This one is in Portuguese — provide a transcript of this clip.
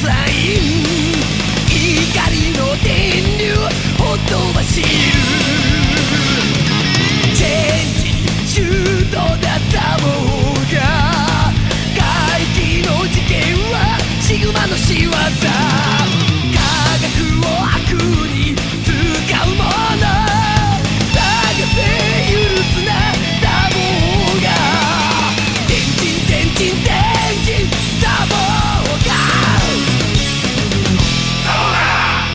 flying